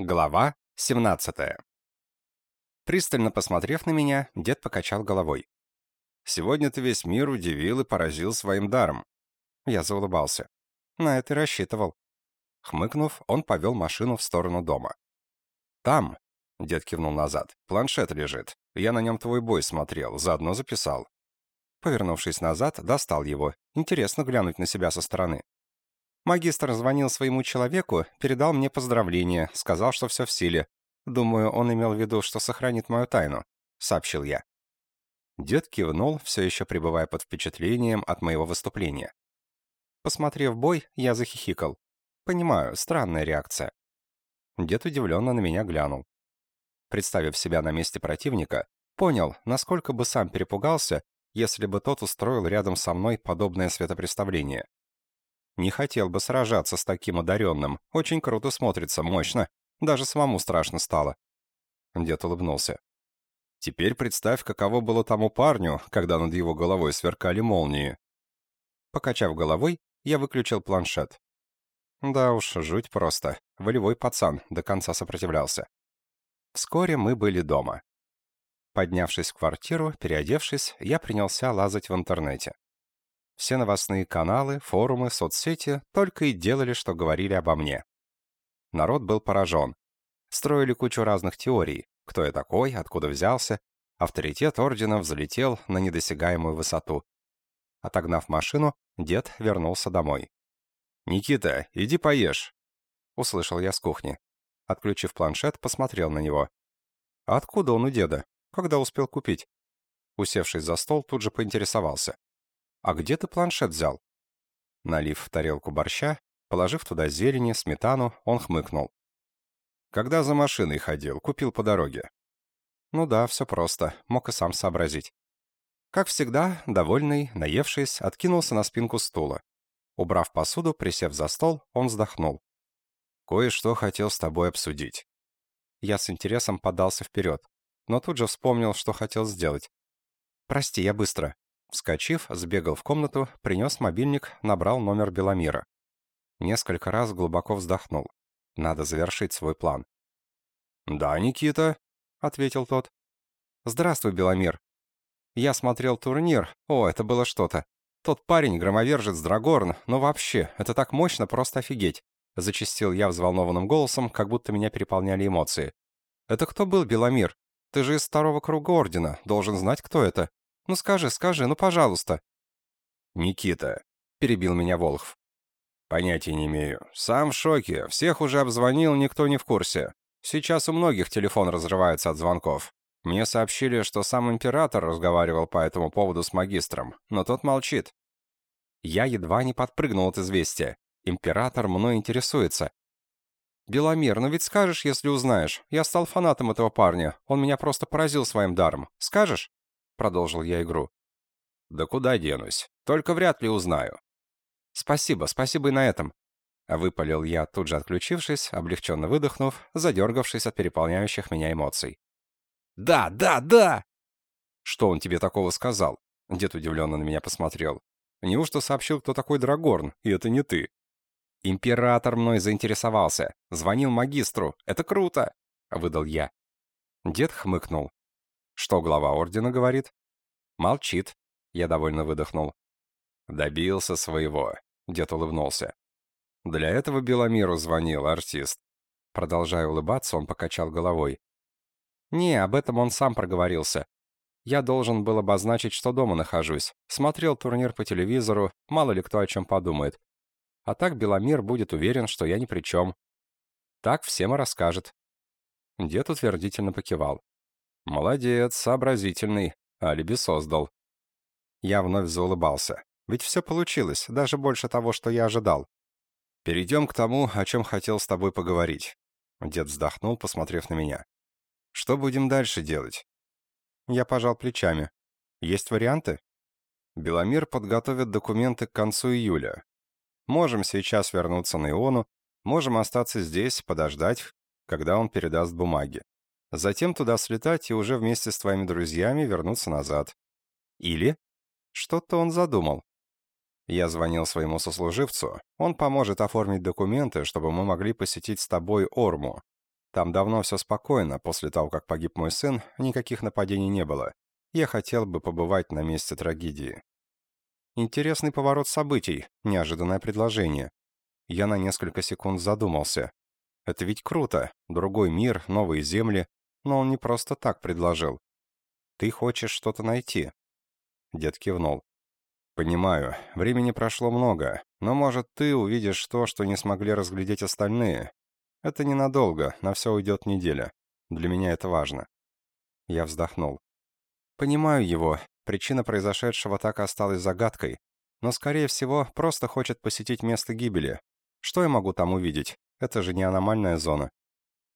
Глава 17 Пристально посмотрев на меня, дед покачал головой. «Сегодня ты весь мир удивил и поразил своим даром». Я заулыбался. На это и рассчитывал. Хмыкнув, он повел машину в сторону дома. «Там», — дед кивнул назад, — «планшет лежит. Я на нем твой бой смотрел, заодно записал». Повернувшись назад, достал его. Интересно глянуть на себя со стороны. Магистр звонил своему человеку, передал мне поздравления, сказал, что все в силе. Думаю, он имел в виду, что сохранит мою тайну», — сообщил я. Дед кивнул, все еще пребывая под впечатлением от моего выступления. Посмотрев бой, я захихикал. Понимаю, странная реакция. Дед удивленно на меня глянул. Представив себя на месте противника, понял, насколько бы сам перепугался, если бы тот устроил рядом со мной подобное светопреставление. Не хотел бы сражаться с таким одаренным. Очень круто смотрится, мощно. Даже самому страшно стало. Дед улыбнулся. Теперь представь, каково было тому парню, когда над его головой сверкали молнии. Покачав головой, я выключил планшет. Да уж, жуть просто. Волевой пацан до конца сопротивлялся. Вскоре мы были дома. Поднявшись в квартиру, переодевшись, я принялся лазать в интернете. Все новостные каналы, форумы, соцсети только и делали, что говорили обо мне. Народ был поражен. Строили кучу разных теорий. Кто я такой, откуда взялся. Авторитет ордена взлетел на недосягаемую высоту. Отогнав машину, дед вернулся домой. «Никита, иди поешь!» Услышал я с кухни. Отключив планшет, посмотрел на него. «А откуда он у деда? Когда успел купить?» Усевшись за стол, тут же поинтересовался. «А где ты планшет взял?» Налив в тарелку борща, положив туда зелени, сметану, он хмыкнул. «Когда за машиной ходил, купил по дороге». «Ну да, все просто, мог и сам сообразить». Как всегда, довольный, наевшись, откинулся на спинку стула. Убрав посуду, присев за стол, он вздохнул. «Кое-что хотел с тобой обсудить». Я с интересом подался вперед, но тут же вспомнил, что хотел сделать. «Прости, я быстро», Вскочив, сбегал в комнату, принес мобильник, набрал номер Беломира. Несколько раз глубоко вздохнул. Надо завершить свой план. «Да, Никита», — ответил тот. «Здравствуй, Беломир. Я смотрел турнир. О, это было что-то. Тот парень, громовержец Драгорн, но вообще, это так мощно, просто офигеть!» Зачистил я взволнованным голосом, как будто меня переполняли эмоции. «Это кто был, Беломир? Ты же из второго круга Ордена, должен знать, кто это. Ну скажи, скажи, ну пожалуйста». «Никита», — перебил меня Волхв. «Понятия не имею. Сам в шоке. Всех уже обзвонил, никто не в курсе. Сейчас у многих телефон разрывается от звонков. Мне сообщили, что сам император разговаривал по этому поводу с магистром, но тот молчит. Я едва не подпрыгнул от известия. Император мной интересуется. «Беломир, ну ведь скажешь, если узнаешь. Я стал фанатом этого парня. Он меня просто поразил своим даром. Скажешь?» Продолжил я игру. «Да куда денусь? Только вряд ли узнаю». «Спасибо, спасибо и на этом», — выпалил я, тут же отключившись, облегченно выдохнув, задергавшись от переполняющих меня эмоций. «Да, да, да!» «Что он тебе такого сказал?» Дед удивленно на меня посмотрел. «Неужто сообщил, кто такой Драгорн, и это не ты?» «Император мной заинтересовался. Звонил магистру. Это круто!» — выдал я. Дед хмыкнул. Что глава ордена говорит? Молчит. Я довольно выдохнул. Добился своего. Дед улыбнулся. Для этого Беломиру звонил артист. Продолжая улыбаться, он покачал головой. «Не, об этом он сам проговорился. Я должен был обозначить, что дома нахожусь. Смотрел турнир по телевизору, мало ли кто о чем подумает. А так Беломир будет уверен, что я ни при чем. Так всем и расскажет». Дед утвердительно покивал. «Молодец, сообразительный. Алиби создал». Я вновь заулыбался. Ведь все получилось, даже больше того, что я ожидал. «Перейдем к тому, о чем хотел с тобой поговорить». Дед вздохнул, посмотрев на меня. «Что будем дальше делать?» Я пожал плечами. «Есть варианты?» Беломир подготовит документы к концу июля. Можем сейчас вернуться на Иону, можем остаться здесь, подождать, когда он передаст бумаги. Затем туда слетать и уже вместе с твоими друзьями вернуться назад. Или... Что-то он задумал. Я звонил своему сослуживцу. Он поможет оформить документы, чтобы мы могли посетить с тобой Орму. Там давно все спокойно, после того, как погиб мой сын, никаких нападений не было. Я хотел бы побывать на месте трагедии. Интересный поворот событий, неожиданное предложение. Я на несколько секунд задумался. Это ведь круто. Другой мир, новые земли. Но он не просто так предложил. Ты хочешь что-то найти. Дед кивнул. «Понимаю, времени прошло много, но, может, ты увидишь то, что не смогли разглядеть остальные. Это ненадолго, на все уйдет неделя. Для меня это важно». Я вздохнул. «Понимаю его, причина произошедшего так осталась загадкой, но, скорее всего, просто хочет посетить место гибели. Что я могу там увидеть? Это же не аномальная зона».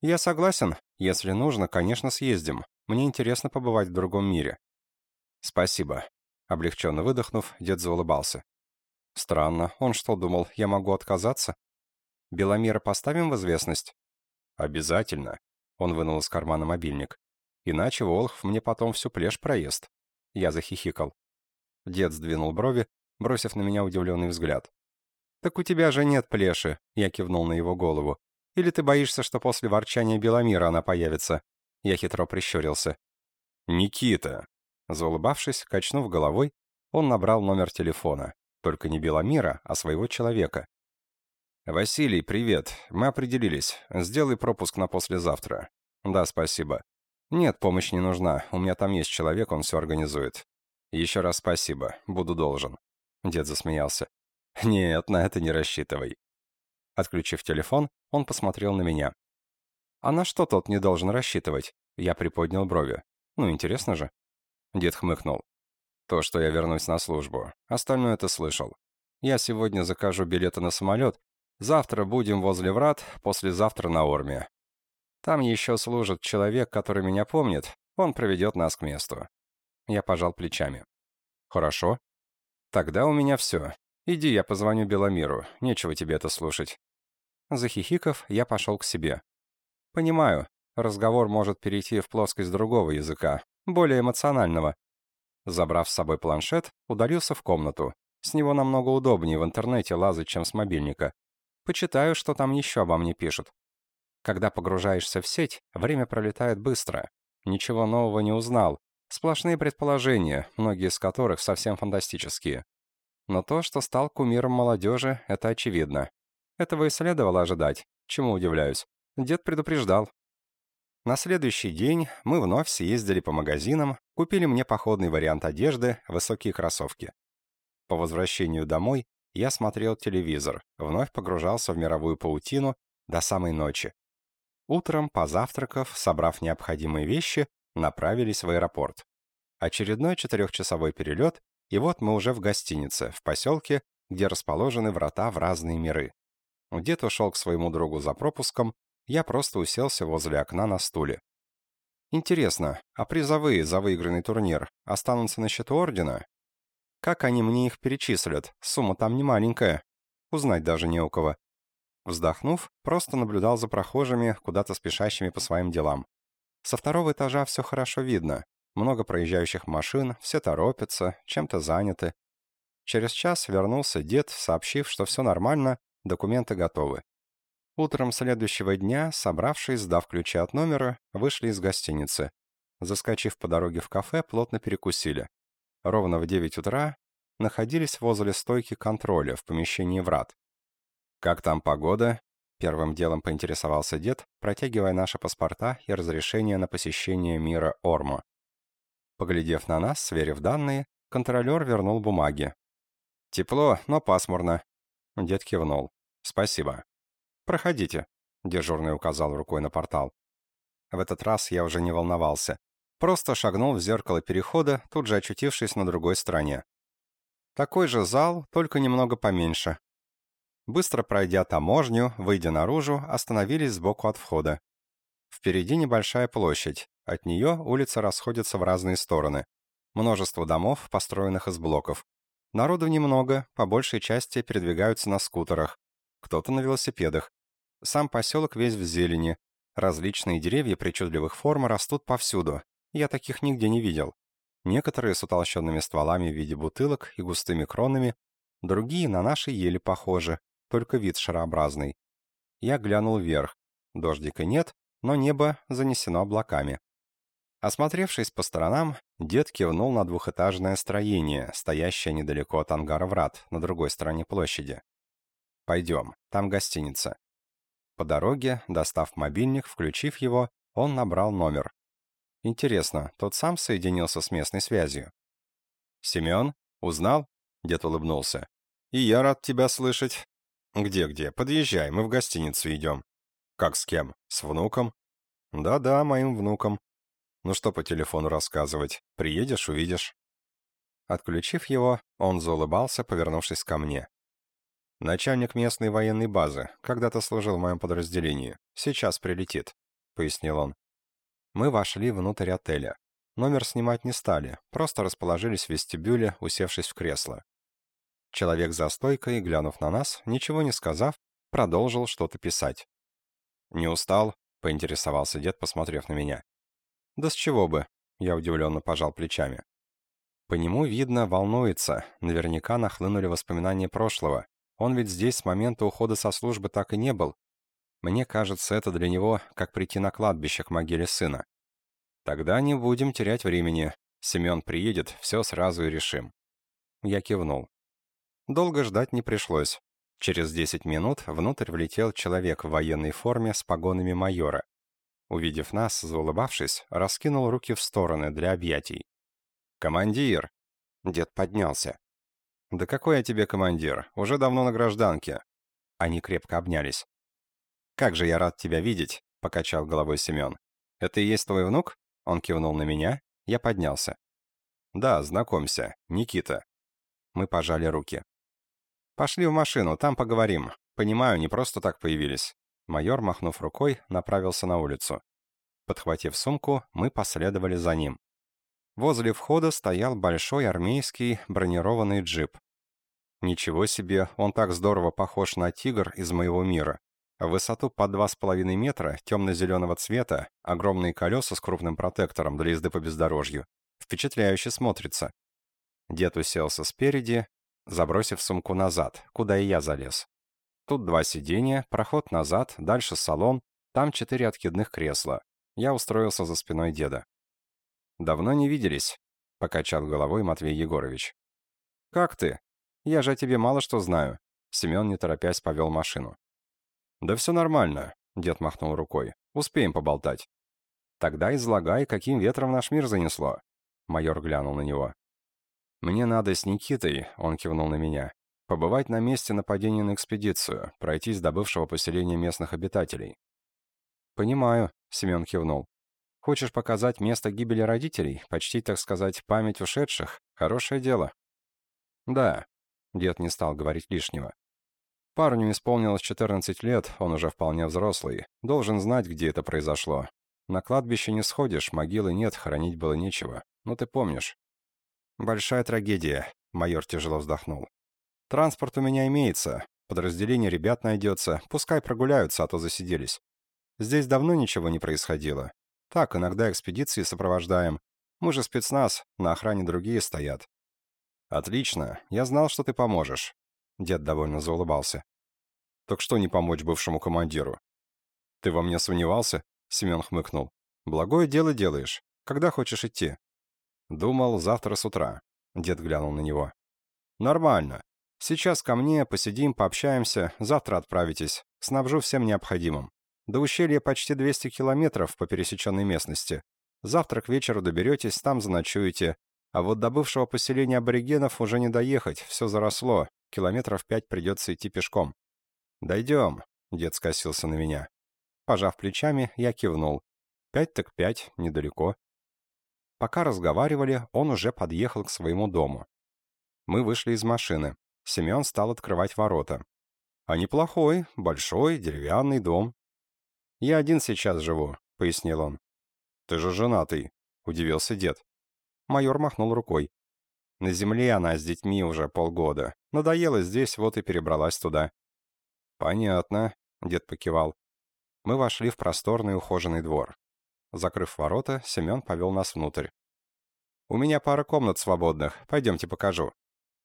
«Я согласен. Если нужно, конечно, съездим. Мне интересно побывать в другом мире». «Спасибо», Облегченно выдохнув, дед заулыбался. «Странно. Он что, думал, я могу отказаться? Беломира поставим в известность?» «Обязательно». Он вынул из кармана мобильник. «Иначе Волхв мне потом всю плешь проест». Я захихикал. Дед сдвинул брови, бросив на меня удивленный взгляд. «Так у тебя же нет плеши», — я кивнул на его голову. «Или ты боишься, что после ворчания Беломира она появится?» Я хитро прищурился. «Никита!» Заулыбавшись, качнув головой, он набрал номер телефона. Только не Беломира, а своего человека. «Василий, привет. Мы определились. Сделай пропуск на послезавтра». «Да, спасибо». «Нет, помощь не нужна. У меня там есть человек, он все организует». «Еще раз спасибо. Буду должен». Дед засмеялся. «Нет, на это не рассчитывай». Отключив телефон, он посмотрел на меня. «А на что тот не должен рассчитывать?» Я приподнял брови. «Ну, интересно же». Дед хмыкнул. То, что я вернусь на службу. Остальное ты слышал. Я сегодня закажу билеты на самолет. Завтра будем возле врат, послезавтра на Орме. Там еще служит человек, который меня помнит. Он проведет нас к месту. Я пожал плечами. Хорошо. Тогда у меня все. Иди, я позвоню Беломиру. Нечего тебе это слушать. Захихиков, я пошел к себе. Понимаю, разговор может перейти в плоскость другого языка, более эмоционального. Забрав с собой планшет, удалился в комнату. С него намного удобнее в интернете лазать, чем с мобильника. Почитаю, что там еще обо мне пишут. Когда погружаешься в сеть, время пролетает быстро. Ничего нового не узнал. Сплошные предположения, многие из которых совсем фантастические. Но то, что стал кумиром молодежи, это очевидно. Этого и следовало ожидать. Чему удивляюсь. Дед предупреждал. На следующий день мы вновь съездили по магазинам, купили мне походный вариант одежды, высокие кроссовки. По возвращению домой я смотрел телевизор, вновь погружался в мировую паутину до самой ночи. Утром, позавтракав, собрав необходимые вещи, направились в аэропорт. Очередной четырехчасовой перелет, и вот мы уже в гостинице, в поселке, где расположены врата в разные миры. Дед ушел к своему другу за пропуском, я просто уселся возле окна на стуле. Интересно, а призовые за выигранный турнир останутся на счету Ордена? Как они мне их перечислят? Сумма там не маленькая. Узнать даже не у кого. Вздохнув, просто наблюдал за прохожими, куда-то спешащими по своим делам. Со второго этажа все хорошо видно. Много проезжающих машин, все торопятся, чем-то заняты. Через час вернулся дед, сообщив, что все нормально, документы готовы. Утром следующего дня, собравшись, сдав ключи от номера, вышли из гостиницы. Заскочив по дороге в кафе, плотно перекусили. Ровно в 9 утра находились возле стойки контроля в помещении врат. «Как там погода?» — первым делом поинтересовался дед, протягивая наши паспорта и разрешение на посещение мира Ормо. Поглядев на нас, сверив данные, контролер вернул бумаги. «Тепло, но пасмурно». Дед кивнул. «Спасибо». «Проходите», — дежурный указал рукой на портал. В этот раз я уже не волновался. Просто шагнул в зеркало перехода, тут же очутившись на другой стороне. Такой же зал, только немного поменьше. Быстро пройдя таможню, выйдя наружу, остановились сбоку от входа. Впереди небольшая площадь. От нее улица расходится в разные стороны. Множество домов, построенных из блоков. Народу немного, по большей части передвигаются на скутерах кто-то на велосипедах. Сам поселок весь в зелени. Различные деревья причудливых форм растут повсюду. Я таких нигде не видел. Некоторые с утолщенными стволами в виде бутылок и густыми кронами, другие на наши ели похожи, только вид шарообразный. Я глянул вверх. Дождика нет, но небо занесено облаками. Осмотревшись по сторонам, дед кивнул на двухэтажное строение, стоящее недалеко от ангара врат, на другой стороне площади. «Пойдем, там гостиница». По дороге, достав мобильник, включив его, он набрал номер. Интересно, тот сам соединился с местной связью? «Семен? Узнал?» — дед улыбнулся. «И я рад тебя слышать». «Где-где? Подъезжай, мы в гостиницу идем». «Как с кем? С внуком?» «Да-да, моим внуком. Ну что по телефону рассказывать? Приедешь, увидишь». Отключив его, он заулыбался, повернувшись ко мне. «Начальник местной военной базы, когда-то служил в моем подразделении. Сейчас прилетит», — пояснил он. Мы вошли внутрь отеля. Номер снимать не стали, просто расположились в вестибюле, усевшись в кресло. Человек за стойкой, глянув на нас, ничего не сказав, продолжил что-то писать. «Не устал?» — поинтересовался дед, посмотрев на меня. «Да с чего бы?» — я удивленно пожал плечами. По нему видно, волнуется, наверняка нахлынули воспоминания прошлого. Он ведь здесь с момента ухода со службы так и не был. Мне кажется, это для него как прийти на кладбище к могиле сына. Тогда не будем терять времени. Семен приедет, все сразу и решим. Я кивнул. Долго ждать не пришлось. Через 10 минут внутрь влетел человек в военной форме с погонами майора. Увидев нас, заулыбавшись, раскинул руки в стороны для объятий. «Командир!» Дед поднялся. «Да какой я тебе командир? Уже давно на гражданке». Они крепко обнялись. «Как же я рад тебя видеть!» — покачал головой Семен. «Это и есть твой внук?» Он кивнул на меня. Я поднялся. «Да, знакомься. Никита». Мы пожали руки. «Пошли в машину, там поговорим. Понимаю, не просто так появились». Майор, махнув рукой, направился на улицу. Подхватив сумку, мы последовали за ним. Возле входа стоял большой армейский бронированный джип. Ничего себе, он так здорово похож на тигр из моего мира. Высоту по 2,5 метра, темно-зеленого цвета, огромные колеса с крупным протектором для езды по бездорожью. Впечатляюще смотрится. Дед уселся спереди, забросив сумку назад, куда и я залез. Тут два сиденья, проход назад, дальше салон, там четыре откидных кресла. Я устроился за спиной деда. «Давно не виделись», — покачал головой Матвей Егорович. «Как ты? Я же о тебе мало что знаю». Семен, не торопясь, повел машину. «Да все нормально», — дед махнул рукой. «Успеем поболтать». «Тогда излагай, каким ветром наш мир занесло». Майор глянул на него. «Мне надо с Никитой», — он кивнул на меня, «побывать на месте нападения на экспедицию, пройтись до бывшего поселения местных обитателей». «Понимаю», — Семен кивнул. «Хочешь показать место гибели родителей, почти, так сказать, память ушедших? Хорошее дело». «Да», — дед не стал говорить лишнего. Парню исполнилось 14 лет, он уже вполне взрослый. Должен знать, где это произошло. На кладбище не сходишь, могилы нет, хоронить было нечего. Ну ты помнишь. Большая трагедия, майор тяжело вздохнул. Транспорт у меня имеется. Подразделение ребят найдется. Пускай прогуляются, а то засиделись. Здесь давно ничего не происходило. Так, иногда экспедиции сопровождаем. Мы же спецназ, на охране другие стоят. Отлично, я знал, что ты поможешь. Дед довольно заулыбался. «Так что не помочь бывшему командиру?» «Ты во мне сомневался?» Семен хмыкнул. «Благое дело делаешь. Когда хочешь идти?» «Думал, завтра с утра». Дед глянул на него. «Нормально. Сейчас ко мне, посидим, пообщаемся, завтра отправитесь. Снабжу всем необходимым. До ущелья почти 200 километров по пересеченной местности. Завтра к вечеру доберетесь, там заночуете. А вот до бывшего поселения аборигенов уже не доехать, все заросло, Километров пять придется идти пешком. «Дойдем», — дед скосился на меня. Пожав плечами, я кивнул. Пять так пять, недалеко. Пока разговаривали, он уже подъехал к своему дому. Мы вышли из машины. Семен стал открывать ворота. «А неплохой, большой, деревянный дом». «Я один сейчас живу», — пояснил он. «Ты же женатый», — удивился дед. Майор махнул рукой. На земле она с детьми уже полгода. Надоело здесь, вот и перебралась туда. «Понятно», — дед покивал. Мы вошли в просторный ухоженный двор. Закрыв ворота, Семен повел нас внутрь. «У меня пара комнат свободных, пойдемте покажу».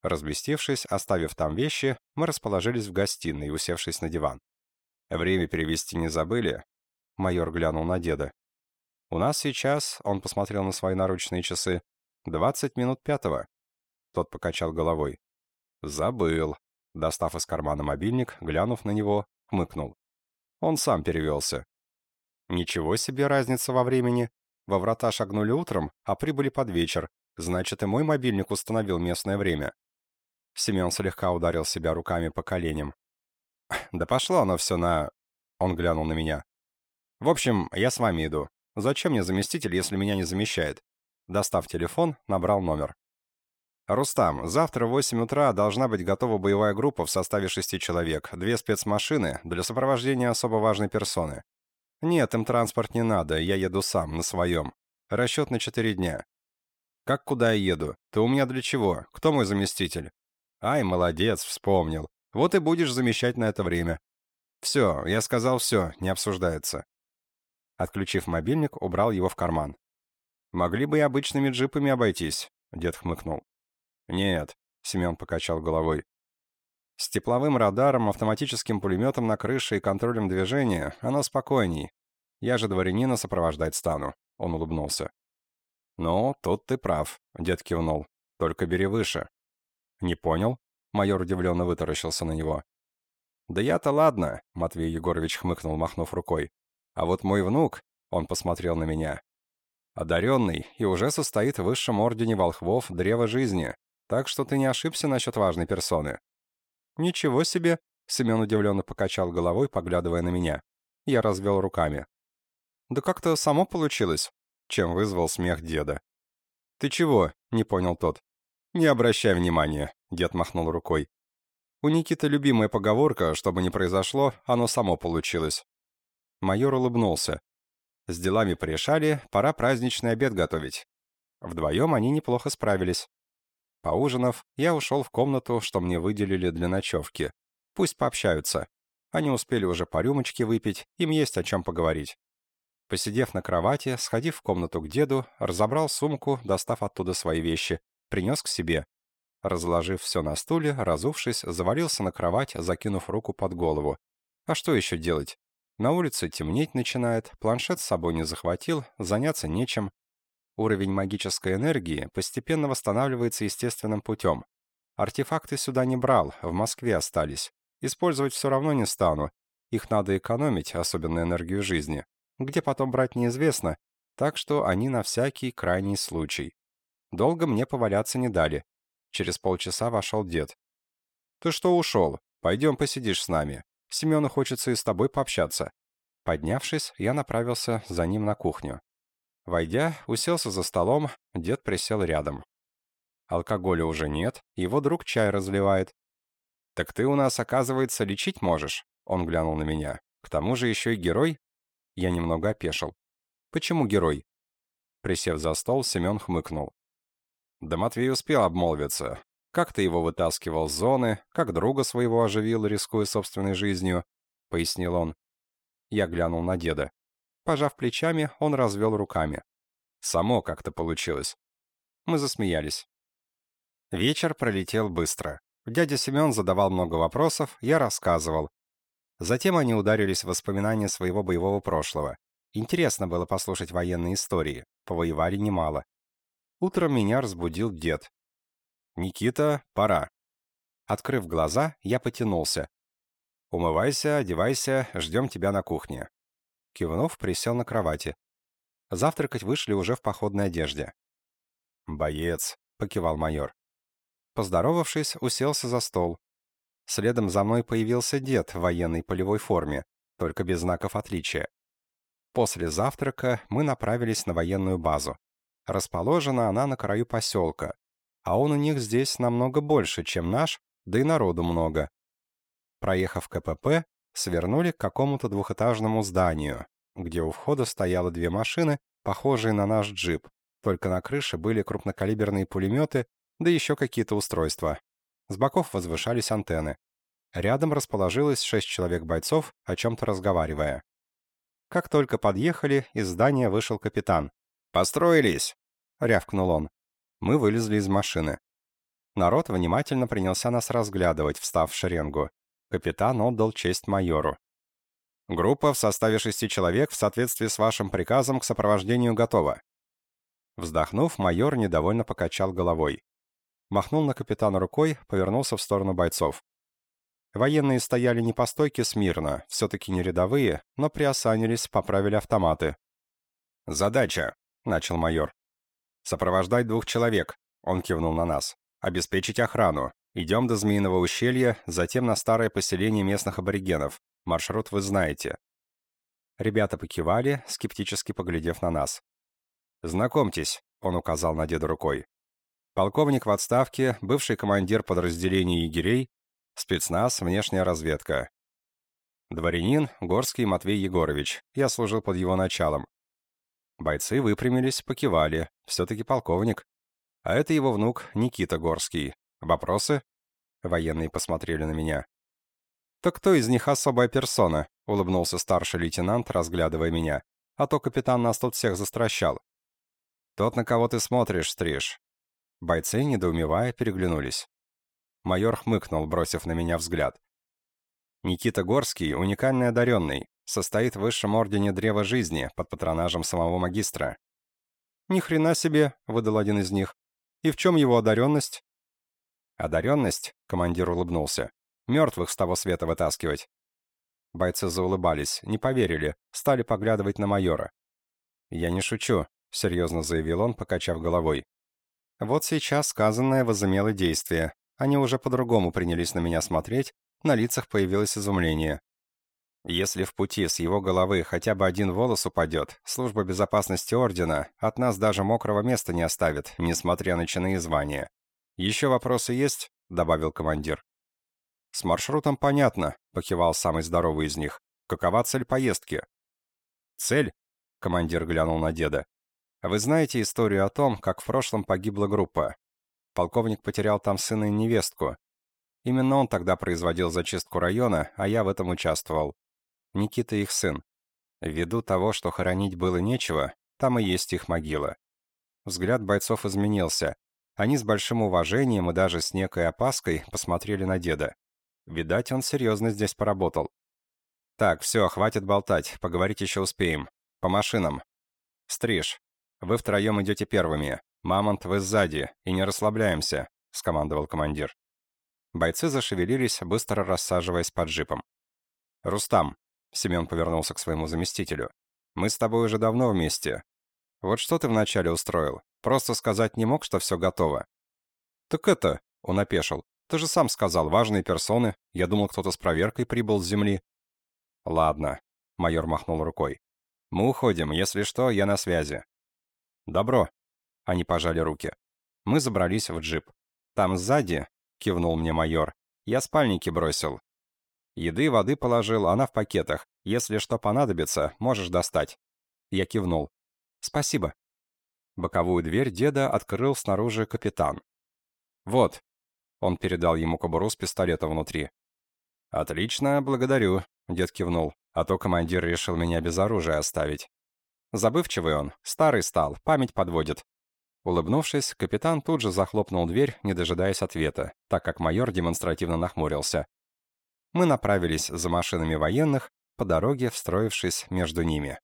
Разместившись, оставив там вещи, мы расположились в гостиной, усевшись на диван. «Время перевести не забыли?» Майор глянул на деда. «У нас сейчас», — он посмотрел на свои наручные часы, — «двадцать минут пятого». Тот покачал головой. «Забыл». Достав из кармана мобильник, глянув на него, хмыкнул. Он сам перевелся. «Ничего себе разница во времени. Во врата шагнули утром, а прибыли под вечер. Значит, и мой мобильник установил местное время». Семен слегка ударил себя руками по коленям. «Да пошло оно все на...» Он глянул на меня. «В общем, я с вами иду. Зачем мне заместитель, если меня не замещает?» Достав телефон, набрал номер. «Рустам, завтра в 8 утра должна быть готова боевая группа в составе шести человек, две спецмашины для сопровождения особо важной персоны. Нет, им транспорт не надо, я еду сам, на своем. Расчет на четыре дня. Как куда я еду? Ты у меня для чего? Кто мой заместитель? Ай, молодец, вспомнил. Вот и будешь замещать на это время. Все, я сказал все, не обсуждается. Отключив мобильник, убрал его в карман. «Могли бы и обычными джипами обойтись», — дед хмыкнул. «Нет», — Семен покачал головой. «С тепловым радаром, автоматическим пулеметом на крыше и контролем движения оно спокойней. Я же дворянина сопровождать стану», — он улыбнулся. «Ну, тут ты прав», — дед кивнул. «Только бери выше». «Не понял?» — майор удивленно вытаращился на него. «Да я-то ладно», — Матвей Егорович хмыкнул, махнув рукой. «А вот мой внук», — он посмотрел на меня, — одаренный и уже состоит в высшем ордене волхвов Древа Жизни, так что ты не ошибся насчет важной персоны». «Ничего себе!» — Семен удивленно покачал головой, поглядывая на меня. Я развел руками. «Да как-то само получилось», чем вызвал смех деда. «Ты чего?» — не понял тот. «Не обращай внимания», — дед махнул рукой. «У Никиты любимая поговорка, чтобы не произошло, оно само получилось». Майор улыбнулся. «С делами порешали, пора праздничный обед готовить». Вдвоем они неплохо справились. Поужинав, я ушел в комнату, что мне выделили для ночевки. Пусть пообщаются. Они успели уже по рюмочке выпить, им есть о чем поговорить. Посидев на кровати, сходив в комнату к деду, разобрал сумку, достав оттуда свои вещи, принес к себе. Разложив все на стуле, разувшись, завалился на кровать, закинув руку под голову. А что еще делать? На улице темнеть начинает, планшет с собой не захватил, заняться нечем, Уровень магической энергии постепенно восстанавливается естественным путем. Артефакты сюда не брал, в Москве остались. Использовать все равно не стану. Их надо экономить, особенно энергию жизни. Где потом брать неизвестно, так что они на всякий крайний случай. Долго мне поваляться не дали. Через полчаса вошел дед. «Ты что ушел? Пойдем посидишь с нами. Семену хочется и с тобой пообщаться». Поднявшись, я направился за ним на кухню. Войдя, уселся за столом, дед присел рядом. Алкоголя уже нет, его друг чай разливает. «Так ты у нас, оказывается, лечить можешь?» Он глянул на меня. «К тому же еще и герой?» Я немного опешил. «Почему герой?» Присев за стол, Семен хмыкнул. Да Матвей успел обмолвиться. Как ты его вытаскивал с зоны, как друга своего оживил, рискуя собственной жизнью, — пояснил он. Я глянул на деда. Пожав плечами, он развел руками. Само как-то получилось. Мы засмеялись. Вечер пролетел быстро. Дядя Семен задавал много вопросов, я рассказывал. Затем они ударились в воспоминания своего боевого прошлого. Интересно было послушать военные истории. Повоевали немало. Утром меня разбудил дед. «Никита, пора». Открыв глаза, я потянулся. «Умывайся, одевайся, ждем тебя на кухне». Кивнув, присел на кровати. Завтракать вышли уже в походной одежде. «Боец», — покивал майор. Поздоровавшись, уселся за стол. Следом за мной появился дед в военной полевой форме, только без знаков отличия. После завтрака мы направились на военную базу. Расположена она на краю поселка, а он у них здесь намного больше, чем наш, да и народу много. Проехав КПП, свернули к какому-то двухэтажному зданию, где у входа стояло две машины, похожие на наш джип, только на крыше были крупнокалиберные пулеметы, да еще какие-то устройства. С боков возвышались антенны. Рядом расположилось шесть человек-бойцов, о чем-то разговаривая. Как только подъехали, из здания вышел капитан. «Построились!» — рявкнул он. Мы вылезли из машины. Народ внимательно принялся нас разглядывать, встав в шеренгу. Капитан отдал честь майору. Группа в составе шести человек в соответствии с вашим приказом к сопровождению готова». Вздохнув, майор недовольно покачал головой. Махнул на капитана рукой, повернулся в сторону бойцов. Военные стояли не по стойке смирно, все-таки не рядовые, но приосанились, поправили автоматы. «Задача», — начал майор. «Сопровождать двух человек», — он кивнул на нас. «Обеспечить охрану. Идем до Змеиного ущелья, затем на старое поселение местных аборигенов. Маршрут вы знаете». Ребята покивали, скептически поглядев на нас. «Знакомьтесь», — он указал на деда рукой. «Полковник в отставке, бывший командир подразделения егерей, спецназ, внешняя разведка. Дворянин Горский Матвей Егорович. Я служил под его началом. Бойцы выпрямились, покивали. Все-таки полковник. А это его внук Никита Горский. Вопросы? Военные посмотрели на меня. «Так кто из них особая персона?» — улыбнулся старший лейтенант, разглядывая меня. «А то капитан нас тут всех застращал». «Тот, на кого ты смотришь, Стриж». Бойцы, недоумевая, переглянулись. Майор хмыкнул, бросив на меня взгляд. Никита Горский — уникальный одаренный, состоит в высшем ордене Древа Жизни под патронажем самого магистра. «Ни хрена себе!» — выдал один из них. «И в чем его одаренность?» «Одаренность?» — командир улыбнулся. «Мертвых с того света вытаскивать». Бойцы заулыбались, не поверили, стали поглядывать на майора. «Я не шучу», — серьезно заявил он, покачав головой. Вот сейчас сказанное возымело действие. Они уже по-другому принялись на меня смотреть, на лицах появилось изумление. Если в пути с его головы хотя бы один волос упадет, служба безопасности Ордена от нас даже мокрого места не оставит, несмотря на чины и звания. «Еще вопросы есть?» — добавил командир. «С маршрутом понятно», — покивал самый здоровый из них. «Какова цель поездки?» «Цель?» — командир глянул на деда. «Вы знаете историю о том, как в прошлом погибла группа. Полковник потерял там сына и невестку. Именно он тогда производил зачистку района, а я в этом участвовал. Никита их сын. Ввиду того, что хоронить было нечего, там и есть их могила. Взгляд бойцов изменился. Они с большим уважением и даже с некой опаской посмотрели на деда. Видать, он серьезно здесь поработал. «Так, все, хватит болтать, поговорить еще успеем. По машинам. Стриж, вы втроем идете первыми. Мамонт, вы сзади, и не расслабляемся», — скомандовал командир. Бойцы зашевелились, быстро рассаживаясь под джипом. «Рустам», Семен повернулся к своему заместителю. «Мы с тобой уже давно вместе. Вот что ты вначале устроил? Просто сказать не мог, что все готово?» «Так это...» — он опешил. «Ты же сам сказал, важные персоны. Я думал, кто-то с проверкой прибыл с земли». «Ладно», — майор махнул рукой. «Мы уходим. Если что, я на связи». «Добро». Они пожали руки. Мы забрались в джип. «Там сзади», — кивнул мне майор, — «я спальники бросил. Еды, воды положил, она в пакетах. Если что понадобится, можешь достать». Я кивнул. «Спасибо». Боковую дверь деда открыл снаружи капитан. «Вот». Он передал ему кобуру с пистолетом внутри. «Отлично, благодарю», — дед кивнул. «А то командир решил меня без оружия оставить». Забывчивый он, старый стал, память подводит. Улыбнувшись, капитан тут же захлопнул дверь, не дожидаясь ответа, так как майор демонстративно нахмурился мы направились за машинами военных, по дороге встроившись между ними.